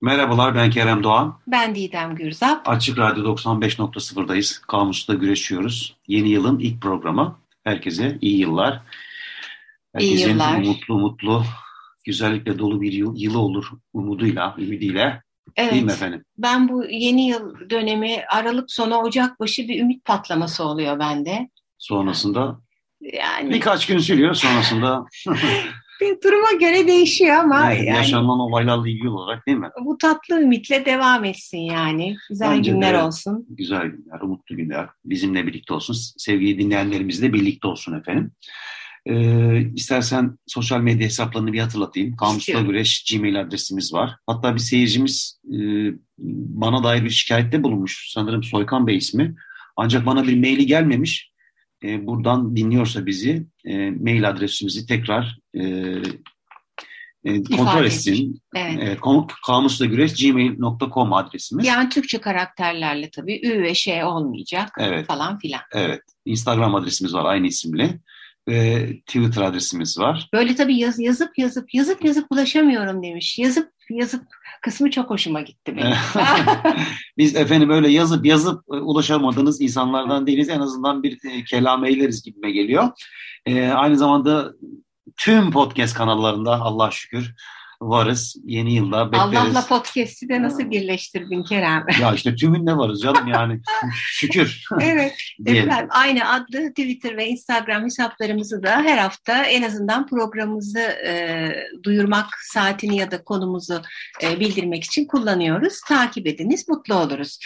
Merhabalar ben Kerem Doğan. Ben Didem Gürzap. Açık Radyo 95.0'dayız. Kamus'ta güreşiyoruz. Yeni yılın ilk programı. Herkese iyi yıllar. Herkesin iyi yıllar. mutlu mutlu, güzellikle dolu bir yıl, yılı olur umuduyla, ümidiyle. Evet. Değil mi efendim? Ben bu yeni yıl dönemi Aralık sonu Ocak başı bir ümit patlaması oluyor bende. Sonrasında yani birkaç gün sürüyor sonrasında duruma göre değişiyor ama evet, yani, yaşanan olaylarla ilgili olarak değil mi? Bu tatlı ümitle devam etsin yani. Güzel Bence günler de, olsun. Güzel günler, umutlu günler. Bizimle birlikte olsun. Sevgili dinleyenlerimizle birlikte olsun efendim. Ee, istersen sosyal medya hesaplarını bir hatırlatayım. Kamusla Güreş Gmail adresimiz var. Hatta bir seyircimiz e, bana dair bir şikayette bulunmuş. Sanırım Soykan Bey ismi. Ancak bana bir maili gelmemiş e, buradan dinliyorsa bizi e, mail adresimizi tekrar e, e, kontrol etsin. Evet. evet kamusla güreş gmail.com adresimiz. Yani Türkçe karakterlerle tabii ü ve şey olmayacak evet. falan filan. Evet. Instagram adresimiz var aynı isimli. Twitter adresimiz var. Böyle tabii yaz, yazıp yazıp yazıp yazıp ulaşamıyorum demiş. Yazıp yazıp kısmı çok hoşuma gitti benim. Biz efendim öyle yazıp yazıp e, ulaşamadığınız insanlardan değiliz. En azından bir e, kelam eyleriz gibime geliyor. Ee, aynı zamanda tüm podcast kanallarında Allah şükür varız. Yeni yılda bekleriz. Allah'la podcast'i de nasıl birleştirdin Kerem? ya işte tümünde varız canım yani. Şükür. evet. Efendim, aynı adlı Twitter ve Instagram hesaplarımızı da her hafta en azından programımızı e, duyurmak saatini ya da konumuzu e, bildirmek için kullanıyoruz. Takip ediniz, mutlu oluruz.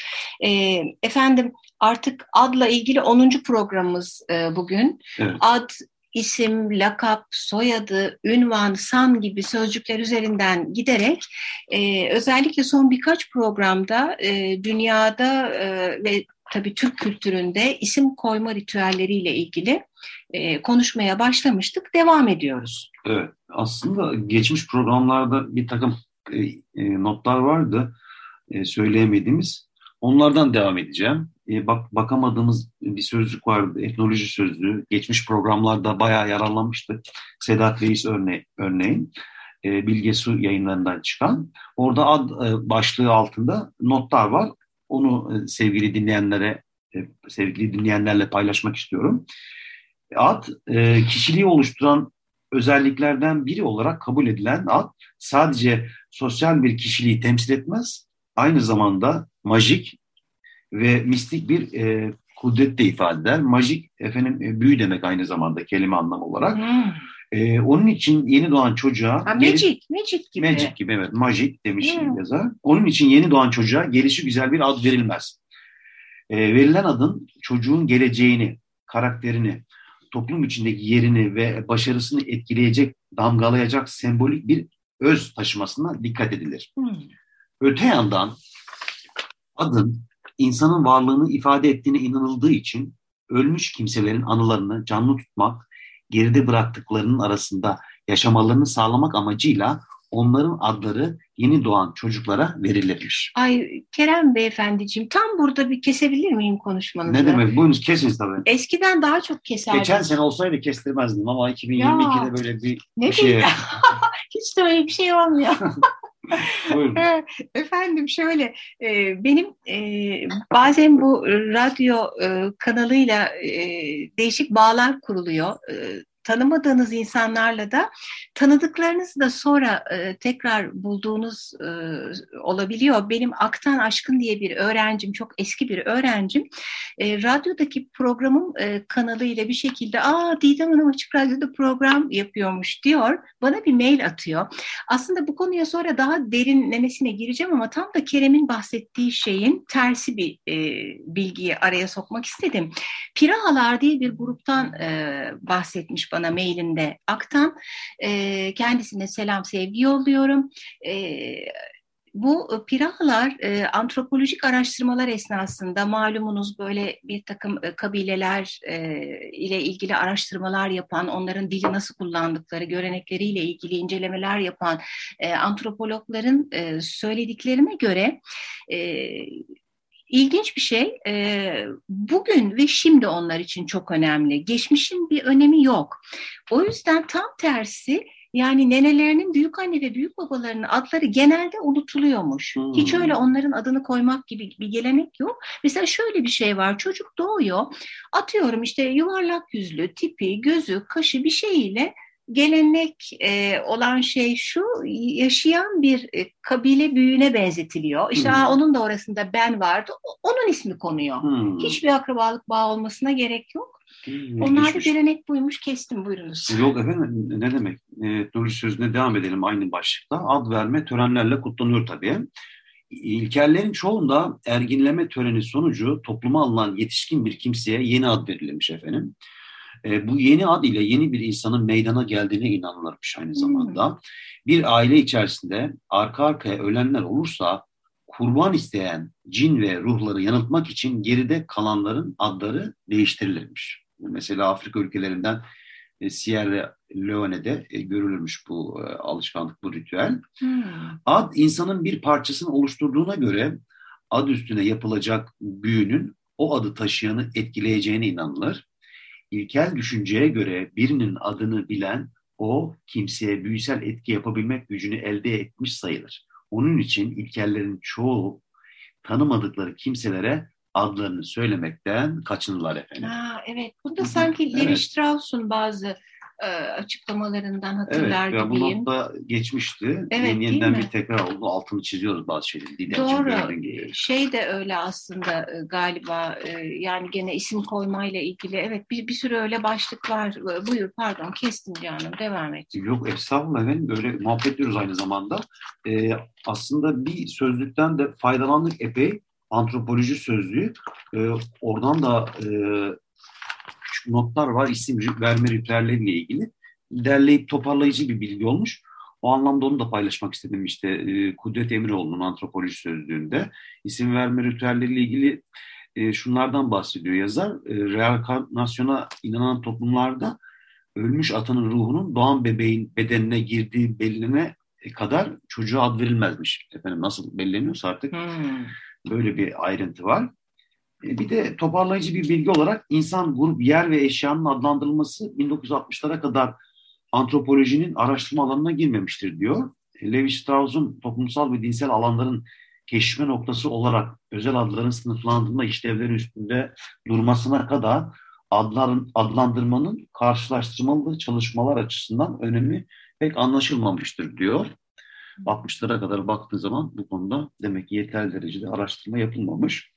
E, efendim artık adla ilgili 10. programımız e, bugün. Evet. Ad isim, lakap, soyadı, ünvan, san gibi sözcükler üzerinden giderek e, özellikle son birkaç programda e, dünyada e, ve tabii Türk kültüründe isim koyma ritüelleriyle ilgili e, konuşmaya başlamıştık. Devam ediyoruz. Evet, aslında geçmiş programlarda bir takım e, e, notlar vardı e, söyleyemediğimiz. Onlardan devam edeceğim e, bak, bakamadığımız bir sözcük vardı. Etnoloji sözlüğü. Geçmiş programlarda bayağı yararlanmıştı. Sedat Reis örne örneğin. E, Bilge Su yayınlarından çıkan. Orada ad e, başlığı altında notlar var. Onu e, sevgili dinleyenlere e, sevgili dinleyenlerle paylaşmak istiyorum. Ad e, kişiliği oluşturan özelliklerden biri olarak kabul edilen ad sadece sosyal bir kişiliği temsil etmez. Aynı zamanda majik, ve mistik bir e, kudret de ifade eder. Majik efendim e, büyü demek aynı zamanda kelime anlamı olarak. Hmm. E, onun için yeni doğan çocuğa... Ha, magic, magic gibi. Magic gibi evet, magic demiş hmm. yazar. Onun için yeni doğan çocuğa gelişi güzel bir ad verilmez. E, verilen adın çocuğun geleceğini, karakterini, toplum içindeki yerini ve başarısını etkileyecek, damgalayacak sembolik bir öz taşımasına dikkat edilir. Hmm. Öte yandan adın insanın varlığını ifade ettiğine inanıldığı için ölmüş kimselerin anılarını canlı tutmak, geride bıraktıklarının arasında yaşamalarını sağlamak amacıyla onların adları yeni doğan çocuklara verilirmiş. Ay Kerem Beyefendiciğim tam burada bir kesebilir miyim konuşmanızı? Ne demek? Buyurunuz kesiniz tabii. Eskiden daha çok keserdim. Geçen sene olsaydı kestirmezdim ama 2022'de ya, böyle bir, ne bir şey. Hiç de öyle bir şey olmuyor. Efendim şöyle e, benim e, bazen bu radyo e, kanalıyla değişik bağlar kuruluyor. Tanımadığınız insanlarla da tanıdıklarınızı da sonra e, tekrar bulduğunuz e, olabiliyor. Benim Aktan Aşkın diye bir öğrencim, çok eski bir öğrencim, e, radyodaki programım e, kanalıyla bir şekilde ''Aa Didem Hanım Açık Radyo'da program yapıyormuş.'' diyor. Bana bir mail atıyor. Aslında bu konuya sonra daha derinlemesine gireceğim ama tam da Kerem'in bahsettiği şeyin tersi bir e, bilgiyi araya sokmak istedim. Pirahalar diye bir gruptan e, bahsetmiş bana mailinde Aktan. E, kendisine selam sevgi yolluyorum. E, bu pirahalar e, antropolojik araştırmalar esnasında malumunuz böyle bir takım kabileler ile ilgili araştırmalar yapan, onların dili nasıl kullandıkları, görenekleriyle ilgili incelemeler yapan antropologların söylediklerine göre İlginç bir şey, e, bugün ve şimdi onlar için çok önemli. Geçmişin bir önemi yok. O yüzden tam tersi yani nenelerinin büyük anne ve büyük babalarının adları genelde unutuluyormuş. Hmm. Hiç öyle onların adını koymak gibi bir gelenek yok. Mesela şöyle bir şey var. Çocuk doğuyor. Atıyorum işte yuvarlak yüzlü, tipi, gözü, kaşı bir şeyiyle gelenek e, olan şey şu yaşayan bir e, kabile büyüğüne benzetiliyor. İşte hmm. Aa, onun da orasında ben vardı. Onun ismi konuyor. Hmm. Hiçbir akrabalık bağı olmasına gerek yok. Hmm, Onlar da gelenek buymuş kestim buyurunuz. Yok efendim ne demek? E, Nuri sözüne devam edelim aynı başlıkta. Ad verme törenlerle kutlanıyor tabii. İlkellerin çoğunda erginleme töreni sonucu topluma alınan yetişkin bir kimseye yeni ad verilmiş efendim. E, bu yeni ad ile yeni bir insanın meydana geldiğine inanılırmış aynı zamanda. Hmm. Bir aile içerisinde arka arkaya ölenler olursa kurban isteyen cin ve ruhları yanıltmak için geride kalanların adları değiştirilirmiş. Mesela Afrika ülkelerinden e, Sierra Leone'de e, görülürmüş bu e, alışkanlık, bu ritüel. Hmm. Ad insanın bir parçasını oluşturduğuna göre ad üstüne yapılacak büyünün o adı taşıyanı etkileyeceğine inanılır. İlkel düşünceye göre birinin adını bilen o kimseye büyüsel etki yapabilmek gücünü elde etmiş sayılır. Onun için ilkellerin çoğu tanımadıkları kimselere adlarını söylemekten kaçınırlar efendim. Ha, evet. Bunda sanki Levi evet. Strauss'un bazı e, açıklamalarından hatırlar evet, gibiyim. Evet, bu notta geçmişti. Evet, Yeni, yeniden bir tekrar oldu. Altını çiziyoruz bazı şeyleri. Doğru. Şey de öyle aslında e, galiba e, yani gene isim koymayla ilgili. Evet bir, bir sürü öyle başlık var. Buyur pardon kestim canım devam et. Yok estağfurullah efendim böyle muhabbet ediyoruz aynı zamanda. Ee, aslında bir sözlükten de faydalandık epey antropoloji sözlüğü. E, oradan da e, notlar var isim verme ritüelleriyle ilgili. Derleyip toparlayıcı bir bilgi olmuş. O anlamda onu da paylaşmak istedim işte e, Kudret Emiroğlu'nun antropoloji sözlüğünde. isim verme ritüelleriyle ilgili e, şunlardan bahsediyor yazar. E, reenkarnasyona inanan toplumlarda ölmüş atanın ruhunun doğan bebeğin bedenine girdiği belirlene kadar çocuğa ad verilmezmiş. Efendim nasıl belleniyorsa artık. Hmm. Böyle bir ayrıntı var. Bir de toparlayıcı bir bilgi olarak insan, grup, yer ve eşyanın adlandırılması 1960'lara kadar antropolojinin araştırma alanına girmemiştir diyor. Levi Strauss'un toplumsal ve dinsel alanların keşfe noktası olarak özel adların sınıflandırma işlevleri üstünde durmasına kadar adların adlandırmanın karşılaştırmalı çalışmalar açısından önemi pek anlaşılmamıştır diyor. 60'lara kadar baktığı zaman bu konuda demek ki yeterli derecede araştırma yapılmamış.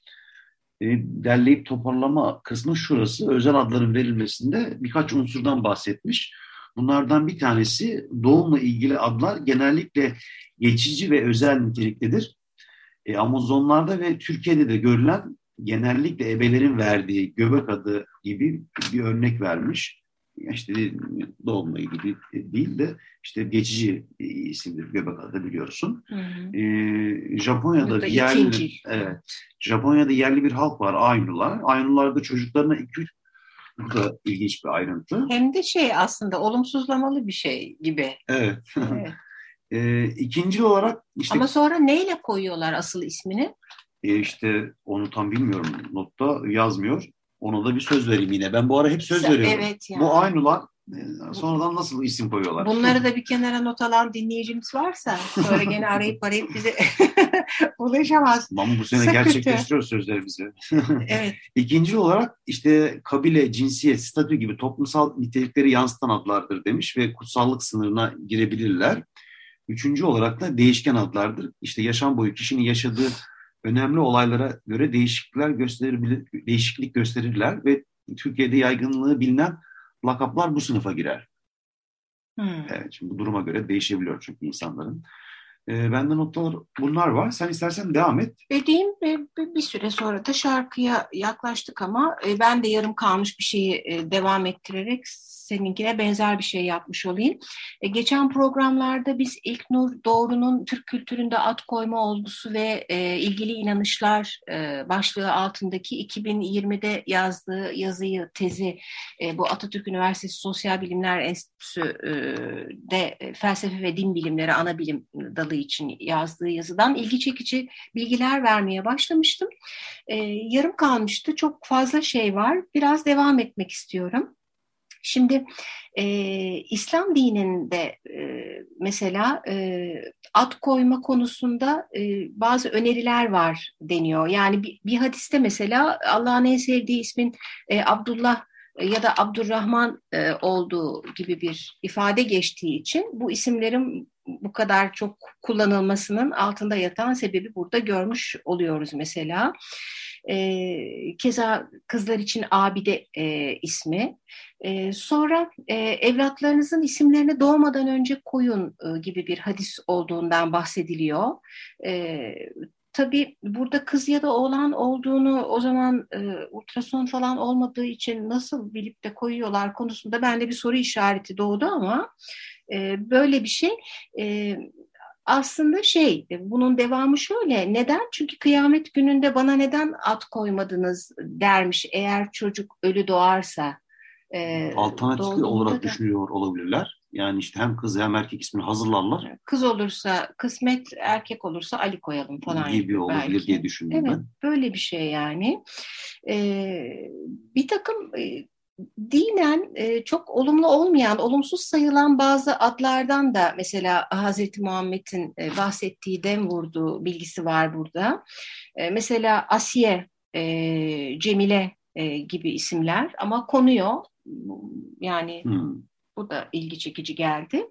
E, derleyip toparlama kısmı şurası. Özel adların verilmesinde birkaç unsurdan bahsetmiş. Bunlardan bir tanesi doğumla ilgili adlar genellikle geçici ve özel niteliktedir. E, Amazonlarda ve Türkiye'de de görülen genellikle ebelerin verdiği göbek adı gibi bir örnek vermiş işte doğumla ilgili değil de işte geçici isimdir göbek adı biliyorsun. Hı hı. Ee, Japonya'da yerli evet, Japonya'da yerli bir halk var Aynular. Aynular da çocuklarına iki üç bu da ilginç bir ayrıntı. Hem de şey aslında olumsuzlamalı bir şey gibi. Evet. evet. ee, ikinci olarak işte Ama sonra neyle koyuyorlar asıl ismini? E işte onu tam bilmiyorum. Notta yazmıyor. Ona da bir söz vereyim yine. Ben bu ara hep söz veriyorum. Evet yani. Bu aynular Ee, sonradan nasıl isim koyuyorlar? Bunları da bir kenara not alan dinleyicimiz varsa sonra gene arayıp arayıp bize ulaşamaz. Ama bu sene Sakıntı. gerçekleştiriyoruz sözlerimizi. Evet. İkinci olarak işte kabile, cinsiyet, statü gibi toplumsal nitelikleri yansıtan adlardır demiş ve kutsallık sınırına girebilirler. Üçüncü olarak da değişken adlardır. İşte yaşam boyu kişinin yaşadığı önemli olaylara göre değişiklikler gösterebilir, değişiklik gösterirler ve Türkiye'de yaygınlığı bilinen lakaplar bu sınıfa girer. Hmm. Evet, şimdi bu duruma göre değişebiliyor çünkü insanların. Ee, bende notlar bunlar var. Sen istersen devam et. Dediğim e, bir süre sonra da şarkıya yaklaştık ama e, ben de yarım kalmış bir şeyi e, devam ettirerek seninkine benzer bir şey yapmış olayım. E, Geçen programlarda biz İlknur Doğru'nun Türk kültüründe at koyma olgusu ve e, ilgili inanışlar e, başlığı altındaki 2020'de yazdığı yazıyı, tezi e, bu Atatürk Üniversitesi Sosyal Bilimler Enstitüsü'de e, felsefe ve din bilimleri ana bilim dalı için yazdığı yazıdan ilgi çekici bilgiler vermeye başlamıştım. E, yarım kalmıştı. Çok fazla şey var. Biraz devam etmek istiyorum. Şimdi e, İslam dininde e, mesela e, at koyma konusunda e, bazı öneriler var deniyor. Yani bir, bir hadiste mesela Allah'ın en sevdiği ismin e, Abdullah ya da Abdurrahman e, olduğu gibi bir ifade geçtiği için bu isimlerin bu kadar çok kullanılmasının altında yatan sebebi burada görmüş oluyoruz mesela. E, keza kızlar için Abide e, ismi. E, sonra e, evlatlarınızın isimlerini doğmadan önce koyun e, gibi bir hadis olduğundan bahsediliyor. E, tabii burada kız ya da oğlan olduğunu o zaman e, ultrason falan olmadığı için nasıl bilip de koyuyorlar konusunda bende bir soru işareti doğdu ama e, böyle bir şey e, aslında şey bunun devamı şöyle neden çünkü kıyamet gününde bana neden at koymadınız dermiş eğer çocuk ölü doğarsa e, alternatifli olarak da, düşünüyor olabilirler. Yani işte hem kız hem erkek ismini hazırlarlar. Kız olursa kısmet, erkek olursa Ali koyalım falan. Gibi olabilir belki. diye düşündüm evet, ben. Böyle bir şey yani. Ee, bir takım dinen e, çok olumlu olmayan, olumsuz sayılan bazı adlardan da mesela Hazreti Muhammed'in e, bahsettiği dem vurduğu bilgisi var burada. E, mesela Asiye, e, Cemile e, gibi isimler ama konuyor. Yani hmm. bu da ilgi çekici geldi.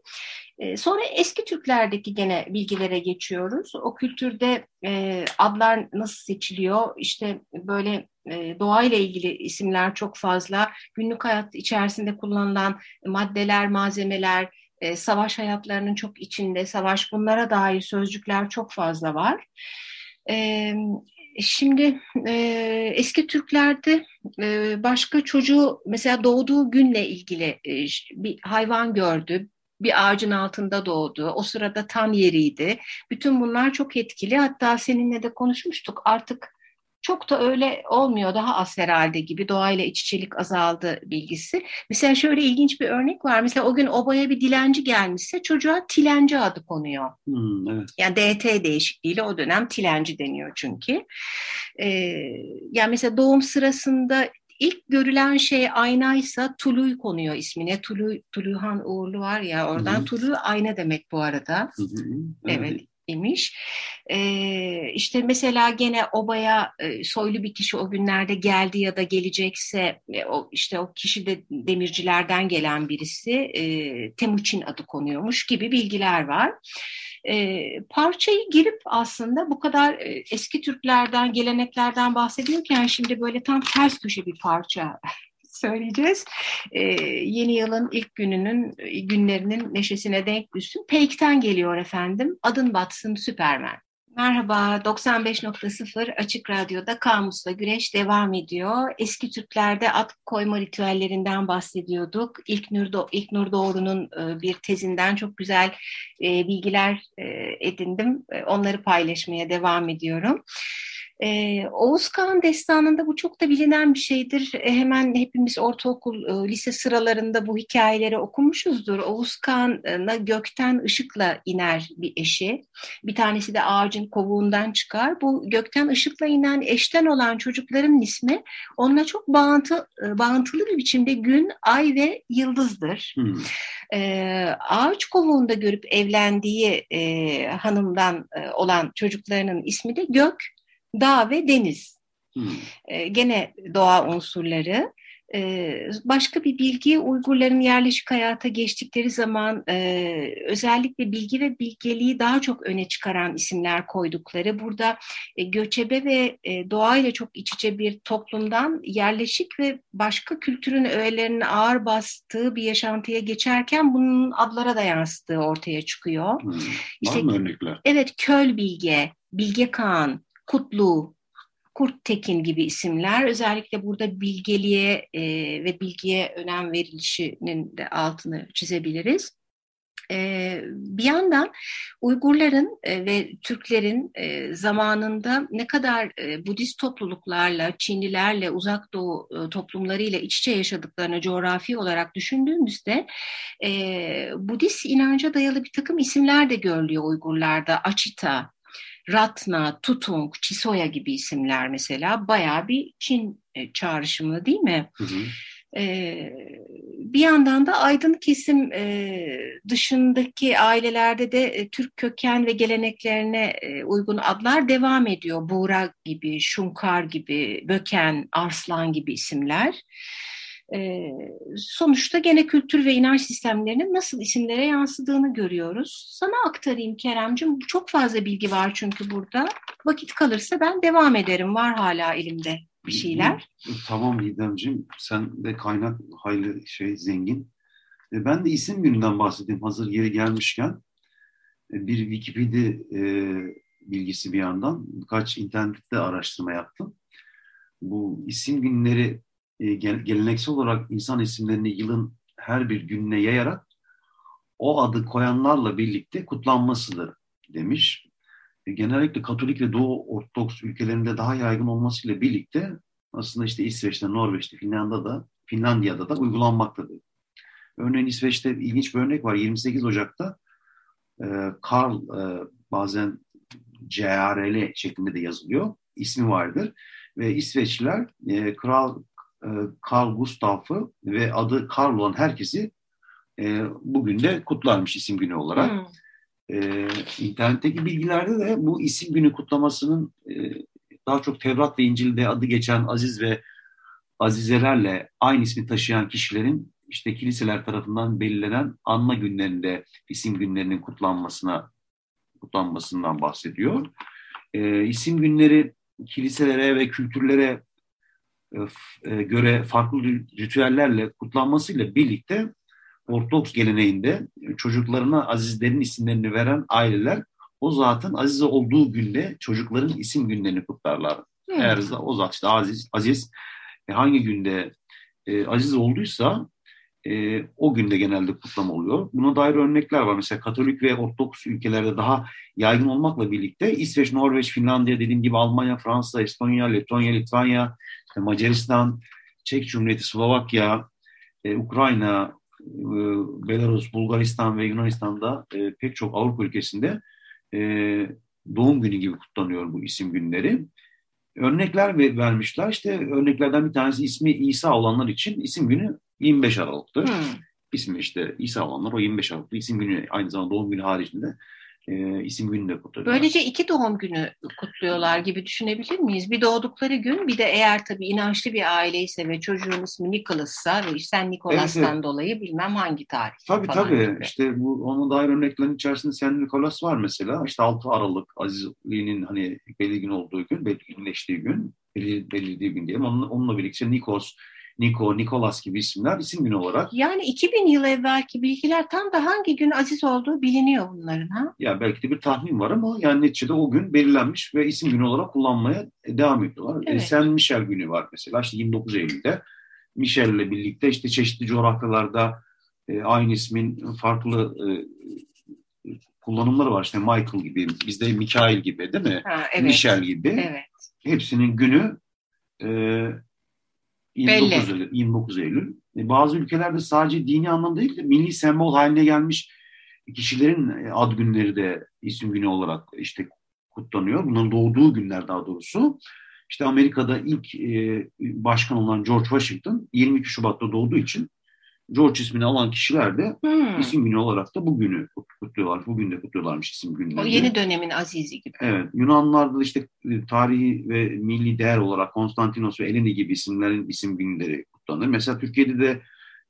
E, sonra eski Türklerdeki gene bilgilere geçiyoruz. O kültürde e, adlar nasıl seçiliyor? İşte böyle e, doğayla ilgili isimler çok fazla. Günlük hayat içerisinde kullanılan maddeler, malzemeler, e, savaş hayatlarının çok içinde, savaş bunlara dair sözcükler çok fazla var. E, şimdi e, eski Türklerde başka çocuğu mesela doğduğu günle ilgili bir hayvan gördü, bir ağacın altında doğdu. O sırada tam yeriydi. Bütün bunlar çok etkili. Hatta seninle de konuşmuştuk. Artık çok da öyle olmuyor. Daha az herhalde gibi doğayla iç içelik azaldı bilgisi. Mesela şöyle ilginç bir örnek var. Mesela o gün obaya bir dilenci gelmişse çocuğa tilenci adı konuyor. Hmm, evet. Yani DT değişikliğiyle o dönem tilenci deniyor çünkü. Ee, yani mesela doğum sırasında ilk görülen şey aynaysa Tuluy konuyor ismine. Tuluy, Tuluyhan Uğurlu var ya oradan. Hı-hı. Tuluy ayna demek bu arada. Hı-hı. Evet. evet imiş. Ee, işte mesela gene obaya e, soylu bir kişi o günlerde geldi ya da gelecekse e, o işte o kişi de demircilerden gelen birisi e, Temuçin adı konuyormuş gibi bilgiler var. E, parçayı girip aslında bu kadar e, eski Türklerden, geleneklerden bahsediyorken şimdi böyle tam ters köşe bir parça söyleyeceğiz. Ee, yeni yılın ilk gününün günlerinin neşesine denk düşsün. Peyk'ten geliyor efendim. Adın batsın Süpermen. Merhaba, 95.0 Açık Radyo'da Kamus'la Güreş devam ediyor. Eski Türklerde at koyma ritüellerinden bahsediyorduk. İlk Nur, Do İlk Nur Doğru'nun e, bir tezinden çok güzel e, bilgiler e, edindim. Onları paylaşmaya devam ediyorum. Ee, Oğuz Kağan destanında bu çok da bilinen bir şeydir. E, hemen hepimiz ortaokul, e, lise sıralarında bu hikayeleri okumuşuzdur. Oğuz Kağan'a gökten ışıkla iner bir eşi. Bir tanesi de ağacın kovuğundan çıkar. Bu gökten ışıkla inen eşten olan çocukların ismi onunla çok bağıntı, e, bağıntılı bir biçimde gün, ay ve yıldızdır. Hmm. Ee, ağaç kovuğunda görüp evlendiği e, hanımdan e, olan çocuklarının ismi de Gök, Dağ ve Deniz. Hmm. E, gene doğa unsurları. E, başka bir bilgi Uygurların yerleşik hayata geçtikleri zaman e, özellikle bilgi ve bilgeliği daha çok öne çıkaran isimler koydukları. Burada e, göçebe ve e, doğayla çok iç içe bir toplumdan yerleşik ve başka kültürün öğelerinin ağır bastığı bir yaşantıya geçerken bunun adlara da yansıdığı ortaya çıkıyor. Hmm. İşte, Var mı örnekler? Evet, Köl Bilge, Bilge Kağan, Kutlu, Kurt Tekin gibi isimler özellikle burada bilgeliğe e, ve bilgiye önem verilişinin de altını çizebiliriz. E, bir yandan Uygurların e, ve Türklerin e, zamanında ne kadar e, Budist topluluklarla, Çinlilerle, Uzak Doğu e, toplumlarıyla iç içe yaşadıklarını coğrafi olarak düşündüğümüzde e, Budist inanca dayalı bir takım isimler de görülüyor Uygurlarda. Açita, Ratna, Tutung, Chisoya gibi isimler mesela bayağı bir Çin e, çağrışımı değil mi? Hı hı. Ee, bir yandan da aydın kesim e, dışındaki ailelerde de e, Türk köken ve geleneklerine e, uygun adlar devam ediyor. Buğra gibi, Şunkar gibi, Böken, Arslan gibi isimler. E, sonuçta gene kültür ve inanç sistemlerinin nasıl isimlere yansıdığını görüyoruz. Sana aktarayım Keremcim. Çok fazla bilgi var çünkü burada. Vakit kalırsa ben devam ederim. Var hala elimde bir şeyler. Tamam İdemciğim. Sen de kaynak hayli şey zengin. E, ben de isim gününden bahsedeyim hazır yeri gelmişken. E, bir Wikipedia e, bilgisi bir yandan. Birkaç internette araştırma yaptım. Bu isim günleri e, geleneksel olarak insan isimlerini yılın her bir gününe yayarak o adı koyanlarla birlikte kutlanmasıdır demiş. E, genellikle Katolik ve Doğu Ortodoks ülkelerinde daha yaygın olmasıyla birlikte aslında işte İsveç'te, Norveç'te, Finlandiya'da, Finlandiya'da da uygulanmaktadır. Örneğin İsveç'te ilginç bir örnek var. 28 Ocak'ta e, Karl e, bazen CRL şeklinde de yazılıyor. İsmi vardır. Ve İsveçliler e, Kral e, Carl Gustav'ı ve adı Karl olan herkesi e, bugün de kutlarmış isim günü olarak. Hmm. E, internetteki bilgilerde de bu isim günü kutlamasının e, daha çok Tevrat ve İncil'de adı geçen Aziz ve Azizelerle aynı ismi taşıyan kişilerin işte kiliseler tarafından belirlenen anma günlerinde isim günlerinin kutlanmasına kutlanmasından bahsediyor. E, isim günleri kiliselere ve kültürlere göre farklı ritüellerle kutlanmasıyla birlikte Ortodoks geleneğinde çocuklarına azizlerin isimlerini veren aileler o zatın aziz olduğu günde çocukların isim günlerini kutlarlar. Hmm. Eğer o zat işte aziz, aziz e, hangi günde e, aziz olduysa e, o günde genelde kutlama oluyor. Buna dair örnekler var. Mesela Katolik ve Ortodoks ülkelerde daha yaygın olmakla birlikte İsveç, Norveç, Finlandiya dediğim gibi Almanya, Fransa, Estonya, Letonya, Litvanya, Macaristan, Çek Cumhuriyeti, Slovakya, e, Ukrayna, e, Belarus, Bulgaristan ve Yunanistan'da e, pek çok Avrupa ülkesinde e, doğum günü gibi kutlanıyor bu isim günleri. Örnekler vermişler. İşte örneklerden bir tanesi ismi İsa olanlar için isim günü 25 Aralık'tır. Hmm. İsmi işte İsa olanlar o 25 Aralık'ta isim günü aynı zamanda doğum günü haricinde e, isim günü de kutluyorlar. Böylece iki doğum günü kutluyorlar gibi düşünebilir miyiz? Bir doğdukları gün bir de eğer tabii inançlı bir aileyse ve çocuğun ismi Nicholas'sa ve sen Nicholas'tan evet, evet. dolayı bilmem hangi tarih. Tabii tabii. Gibi. İşte bu onun dair örneklerin içerisinde sen Nicholas var mesela. İşte 6 Aralık Azizliğinin hani belirgin olduğu gün, belirginleştiği gün, belirlediği gün diyelim. Onunla, onunla birlikte Nikos, Niko, Nikolas gibi isimler isim günü olarak. Yani 2000 yıl evvelki bilgiler tam da hangi gün aziz olduğu biliniyor bunların ha? Ya belki de bir tahmin var ama yani neticede o gün belirlenmiş ve isim günü olarak kullanmaya devam ediyorlar. E, evet. E, Sen Michel günü var mesela işte 29 Eylül'de. Michel ile birlikte işte çeşitli coğrafyalarda e, aynı ismin farklı e, kullanımları var. İşte Michael gibi, bizde Mikail gibi değil mi? Ha, evet. Michel gibi. Evet. hepsinin günü e, 29 Eylül. 29 Eylül. E, bazı ülkelerde sadece dini anlamda değil de milli sembol haline gelmiş kişilerin e, ad günleri de isim günü olarak işte kutlanıyor. Bunların doğduğu günler daha doğrusu. İşte Amerika'da ilk e, başkan olan George Washington 22 Şubat'ta doğduğu için George ismini alan kişiler de hmm. isim günü olarak da bugünü kutluyorlar. Bugün de kutluyorlarmış isim günlerini. O yeni dönemin azizi gibi. Evet. Yunanlarda işte e, tarihi ve milli değer olarak Konstantinos ve Eleni gibi isimlerin isim günleri kutlanır. Mesela Türkiye'de de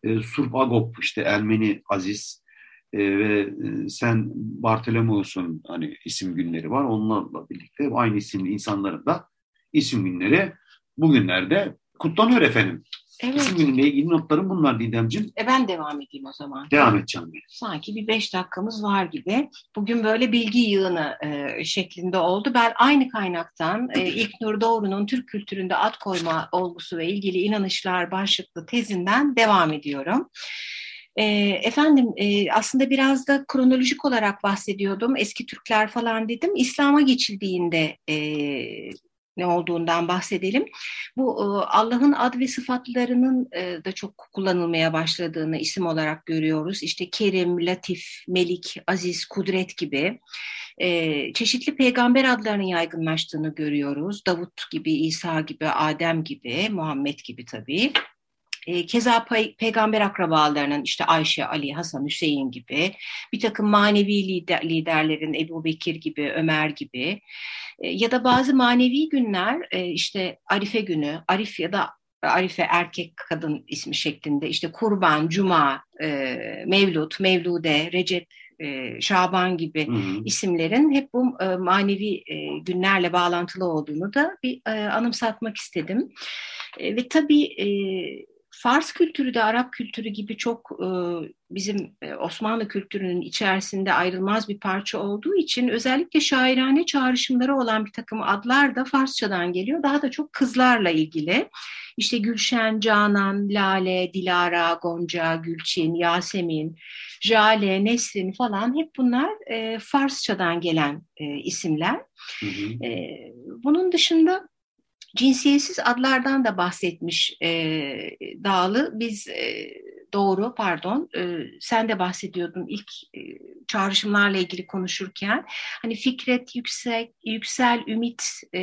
e, Surp Agop işte Ermeni Aziz e, ve e, sen Bartolomeos'un hani isim günleri var. Onlarla birlikte aynı isimli insanların da isim günleri bugünlerde kutlanıyor efendim. Evet. İsim günüyle ilgili notlarım bunlar Didemciğim. E ben devam edeyim o zaman. Devam et canım. Sanki bir beş dakikamız var gibi. Bugün böyle bilgi yığını e, şeklinde oldu. Ben aynı kaynaktan e, İlknur Doğru'nun Türk kültüründe at koyma olgusu ve ilgili inanışlar başlıklı tezinden devam ediyorum. E, efendim e, aslında biraz da kronolojik olarak bahsediyordum. Eski Türkler falan dedim. İslam'a geçildiğinde e, ne olduğundan bahsedelim. Bu e, Allah'ın ad ve sıfatlarının e, da çok kullanılmaya başladığını isim olarak görüyoruz. İşte Kerim, Latif, Melik, Aziz, Kudret gibi e, çeşitli peygamber adlarının yaygınlaştığını görüyoruz. Davut gibi, İsa gibi, Adem gibi, Muhammed gibi tabii. E, keza pey peygamber akrabalarının işte Ayşe, Ali, Hasan, Hüseyin gibi bir takım manevi lider, liderlerin Ebu Bekir gibi, Ömer gibi e, ya da bazı manevi günler e, işte Arife günü, Arif ya da Arife erkek kadın ismi şeklinde işte Kurban, Cuma, e, Mevlut, Mevlude, Recep, e, Şaban gibi hı hı. isimlerin hep bu e, manevi e, günlerle bağlantılı olduğunu da bir e, anımsatmak istedim. E, ve tabii e, Fars kültürü de Arap kültürü gibi çok e, bizim e, Osmanlı kültürünün içerisinde ayrılmaz bir parça olduğu için özellikle şairane çağrışımları olan bir takım adlar da Farsçadan geliyor. Daha da çok kızlarla ilgili. İşte Gülşen, Canan, Lale, Dilara, Gonca, Gülçin, Yasemin, Jale, Nesrin falan hep bunlar e, Farsçadan gelen e, isimler. Hı hı. E, bunun dışında cinsiyetsiz adlardan da bahsetmiş e, Dağlı. Biz e, doğru pardon e, sen de bahsediyordun ilk e, çağrışımlarla ilgili konuşurken. Hani Fikret, Yüksek, Yüksel, Ümit, e,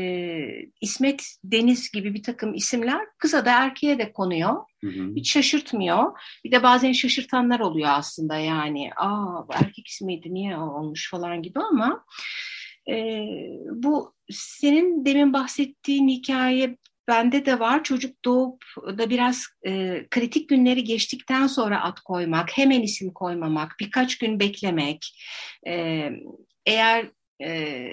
İsmet, Deniz gibi bir takım isimler kıza da erkeğe de konuyor. Hı hı. Hiç şaşırtmıyor. Bir de bazen şaşırtanlar oluyor aslında yani. Aa bu erkek ismiydi niye olmuş falan gibi ama... E, bu senin demin bahsettiğin hikaye bende de var. Çocuk doğup da biraz e, kritik günleri geçtikten sonra at koymak, hemen isim koymamak, birkaç gün beklemek. E, eğer e,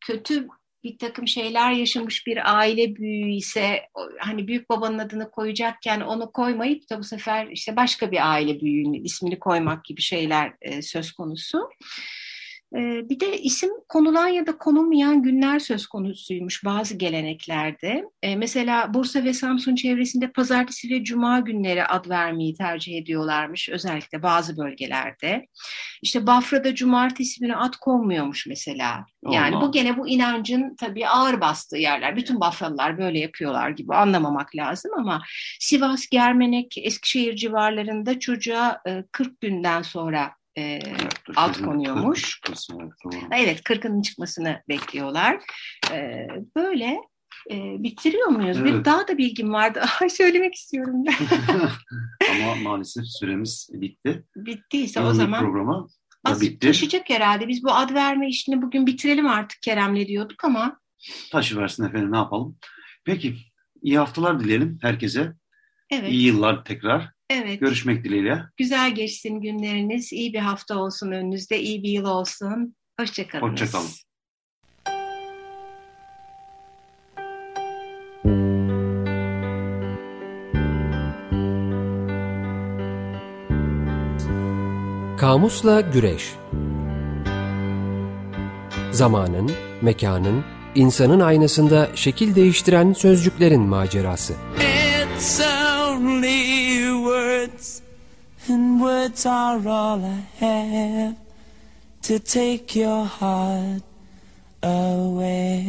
kötü bir takım şeyler yaşamış bir aile büyüğü ise hani büyük babanın adını koyacakken onu koymayıp da bu sefer işte başka bir aile büyüğünün ismini koymak gibi şeyler e, söz konusu. Ee, bir de isim konulan ya da konulmayan günler söz konusuymuş bazı geleneklerde. Ee, mesela Bursa ve Samsun çevresinde pazartesi ve cuma günleri ad vermeyi tercih ediyorlarmış özellikle bazı bölgelerde. İşte Bafra'da cumartesi günü ad konmuyormuş mesela. Yani Allah. bu gene bu inancın tabii ağır bastığı yerler. Bütün Bafralılar böyle yapıyorlar gibi anlamamak lazım ama Sivas, Germenek, Eskişehir civarlarında çocuğa 40 e, günden sonra e, alt konuyormuş. Evet, kırkının çıkmasını bekliyorlar. E, böyle e, bitiriyor muyuz? Evet. Bir daha da bilgim vardı. Ay söylemek istiyorum ben. Ama maalesef süremiz bitti. Bittiyse o zaman programa az bitti. taşıyacak herhalde. Biz bu ad verme işini bugün bitirelim artık Kerem'le diyorduk ama. Taşı versin efendim ne yapalım. Peki iyi haftalar dileyelim herkese. Evet. İyi yıllar tekrar. Evet. Görüşmek dileğiyle. Güzel geçsin günleriniz. İyi bir hafta olsun önünüzde. iyi bir yıl olsun. Hoşçakalın. Hoşçakalın. Kamusla Güreş Zamanın, mekanın, insanın aynasında şekil değiştiren sözcüklerin macerası. It's only words, and words are all I have to take your heart away.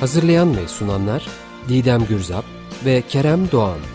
Hazırlayan ve sunanlar Didem Gürzap ve Kerem Doğan.